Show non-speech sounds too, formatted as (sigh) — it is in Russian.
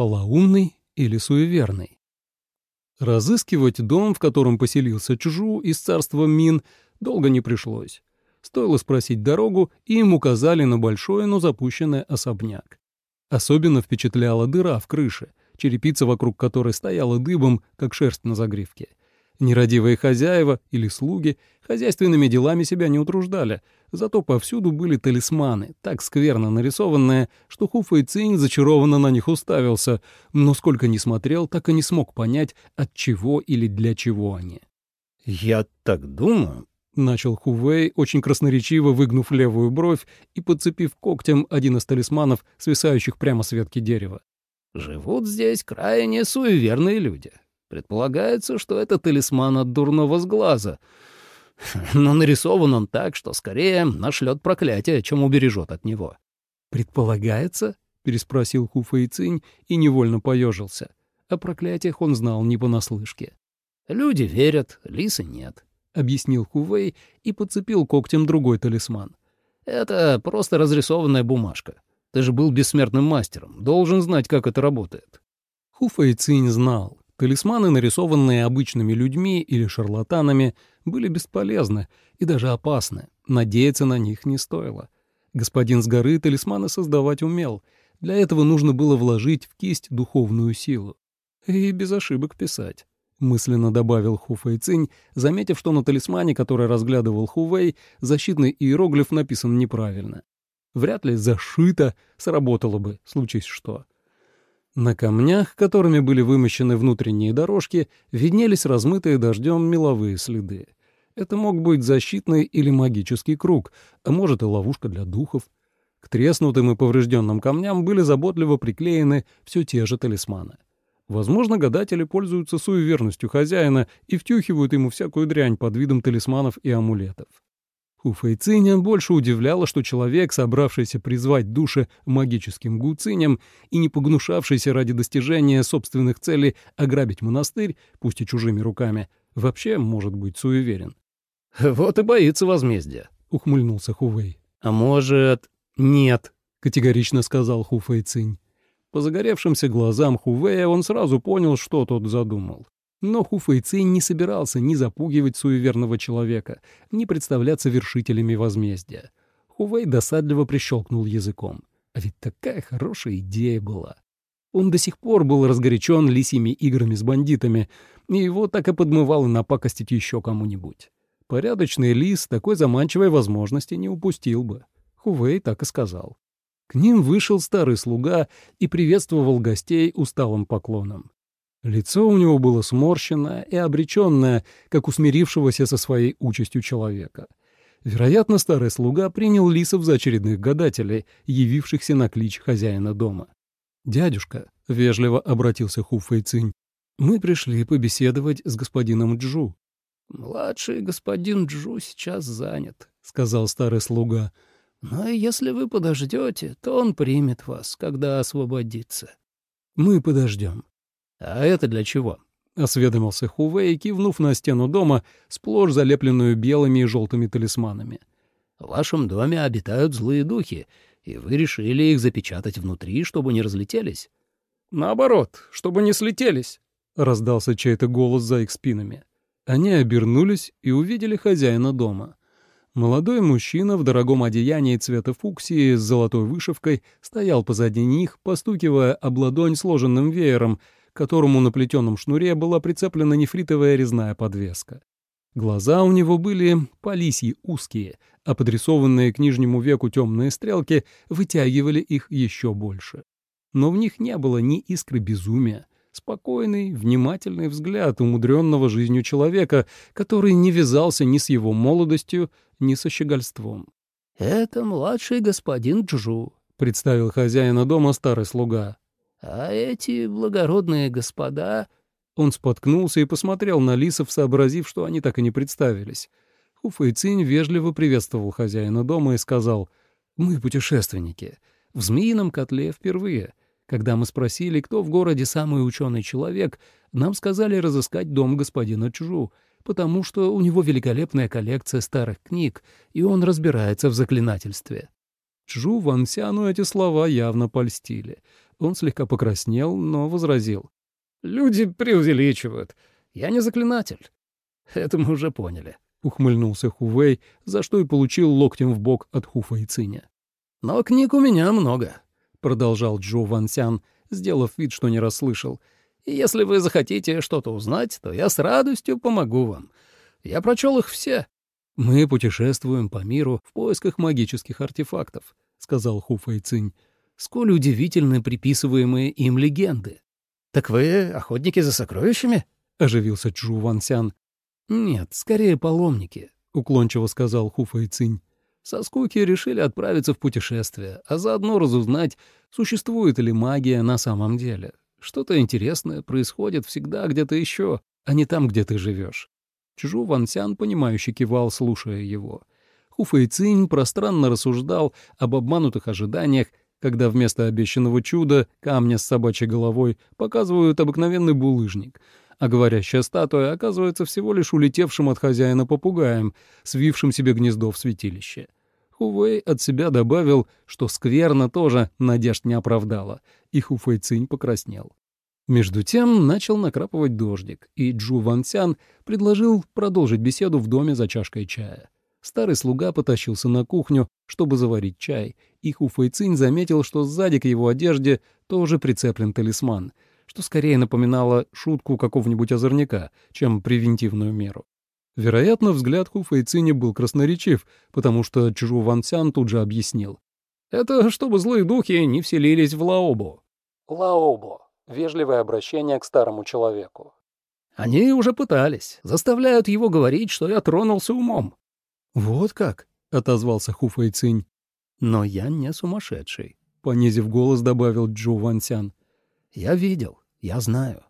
полоумный или суеверный. Разыскивать дом, в котором поселился Чжу из царства Мин, долго не пришлось. Стоило спросить дорогу, и им указали на большой, но запущенный особняк. Особенно впечатляла дыра в крыше, черепица вокруг которой стояла дыбом, как шерсть на загривке. Нерадивые хозяева или слуги хозяйственными делами себя не утруждали, зато повсюду были талисманы, так скверно нарисованные, что Хуфа и Цинь зачарованно на них уставился, но сколько ни смотрел, так и не смог понять, от чего или для чего они. «Я так думаю», — начал Хувей, очень красноречиво выгнув левую бровь и подцепив когтем один из талисманов, свисающих прямо с ветки дерева. «Живут здесь крайне суеверные люди. Предполагается, что это талисман от дурного сглаза. (laughs) Но нарисован он так, что скорее нашлет проклятие, чем убережет от него». «Предполагается?» — переспросил Хуфа и Цинь и невольно поежился. О проклятиях он знал не понаслышке. «Люди верят, лисы нет». — объяснил Хувей и подцепил когтем другой талисман. «Это просто разрисованная бумажка. Ты же был бессмертным мастером, должен знать, как это работает». Хуфэй Цинь знал. Талисманы, нарисованные обычными людьми или шарлатанами, были бесполезны и даже опасны. Надеяться на них не стоило. Господин с горы талисманы создавать умел. Для этого нужно было вложить в кисть духовную силу. И без ошибок писать мысленно добавил Хуфэй Цинь, заметив, что на талисмане, который разглядывал Хувей, защитный иероглиф написан неправильно. Вряд ли «зашито» сработало бы, случись что. На камнях, которыми были вымощены внутренние дорожки, виднелись размытые дождем меловые следы. Это мог быть защитный или магический круг, а может и ловушка для духов. К треснутым и поврежденным камням были заботливо приклеены все те же талисманы. Возможно, гадатели пользуются суеверностью хозяина и втюхивают ему всякую дрянь под видом талисманов и амулетов. Хуфэйциня больше удивляло, что человек, собравшийся призвать души магическим гуциням и не погнушавшийся ради достижения собственных целей ограбить монастырь, пусть и чужими руками, вообще может быть суеверен. (laughs) «Вот и боится возмездия», — ухмыльнулся Хувей. «А может...» «Нет», — категорично сказал Хуфэйцинь. По загоревшимся глазам Хувея он сразу понял, что тот задумал. Но Хуфэйцин не собирался ни запугивать суеверного человека, ни представляться вершителями возмездия. Хувей досадливо прищелкнул языком. А ведь такая хорошая идея была. Он до сих пор был разгорячен лисьими играми с бандитами, и его так и подмывало напакостить еще кому-нибудь. Порядочный лис такой заманчивой возможности не упустил бы. Хувей так и сказал. К ним вышел старый слуга и приветствовал гостей усталым поклоном. Лицо у него было сморщенное и обреченное, как у смирившегося со своей участью человека. Вероятно, старый слуга принял лисов за очередных гадателей, явившихся на клич хозяина дома. «Дядюшка», — вежливо обратился Ху Фэйцинь, — «мы пришли побеседовать с господином Джу». «Младший господин Джу сейчас занят», — сказал старый слуга. Но если вы подождете, то он примет вас, когда освободится. Мы подождем. А это для чего? Осведомился Хувей, кивнув на стену дома, сплошь залепленную белыми и желтыми талисманами. В вашем доме обитают злые духи, и вы решили их запечатать внутри, чтобы не разлетелись? Наоборот, чтобы не слетелись, — раздался чей-то голос за их спинами. Они обернулись и увидели хозяина дома. Молодой мужчина в дорогом одеянии цвета фуксии с золотой вышивкой стоял позади них, постукивая об ладонь сложенным веером, которому на плетеном шнуре была прицеплена нефритовая резная подвеска. Глаза у него были полисьи узкие, а подрисованные к нижнему веку темные стрелки вытягивали их еще больше. Но в них не было ни искры безумия, Спокойный, внимательный взгляд умудренного жизнью человека, который не вязался ни с его молодостью, ни со щегольством. «Это младший господин Джу», — представил хозяина дома старый слуга. «А эти благородные господа...» Он споткнулся и посмотрел на лисов, сообразив, что они так и не представились. Хуфэйцинь вежливо приветствовал хозяина дома и сказал, «Мы путешественники. В змеином котле впервые. Когда мы спросили, кто в городе самый ученый человек, нам сказали разыскать дом господина Чжу, потому что у него великолепная коллекция старых книг, и он разбирается в заклинательстве. Чжу Вансяну эти слова явно польстили. Он слегка покраснел, но возразил. «Люди преувеличивают. Я не заклинатель. Это мы уже поняли», — ухмыльнулся Хувей, за что и получил локтем в бок от Хуфа и Циня. «Но книг у меня много», — продолжал Джо Вансян, сделав вид, что не расслышал. «И если вы захотите что-то узнать, то я с радостью помогу вам. Я прочел их все». «Мы путешествуем по миру в поисках магических артефактов», — сказал Хуфа и Цинь. «Сколь удивительны приписываемые им легенды». «Так вы охотники за сокровищами?» — оживился Чжу Вансян. «Нет, скорее паломники», — уклончиво сказал Хуфа и Цинь. Со скуки решили отправиться в путешествие, а заодно разузнать, существует ли магия на самом деле. Что-то интересное происходит всегда где-то еще, а не там, где ты живешь. Чжу Вансян, понимающе кивал, слушая его. Хуфэй Цинь пространно рассуждал об обманутых ожиданиях, когда вместо обещанного чуда, камня с собачьей головой, показывают обыкновенный булыжник, а говорящая статуя оказывается всего лишь улетевшим от хозяина попугаем, свившим себе гнездо в святилище. Хувей от себя добавил, что скверно тоже надежд не оправдала, и Хуфэй Цинь покраснел. Между тем начал накрапывать дождик, и Джу Вансян предложил продолжить беседу в доме за чашкой чая. Старый слуга потащился на кухню, чтобы заварить чай, и Ху Фэйцинь заметил, что сзади к его одежде тоже прицеплен талисман, что скорее напоминало шутку какого-нибудь озорняка, чем превентивную меру. Вероятно, взгляд Ху Фэйциня был красноречив, потому что Чжу Вансян тут же объяснил. «Это чтобы злые духи не вселились в Лаобу». «Лаобу» Вежливое обращение к старому человеку. Они уже пытались, заставляют его говорить, что я тронулся умом. Вот как, отозвался Хуфэй Цинь. Но я не сумасшедший, понизив голос, добавил Джу Вансян. Я видел, я знаю.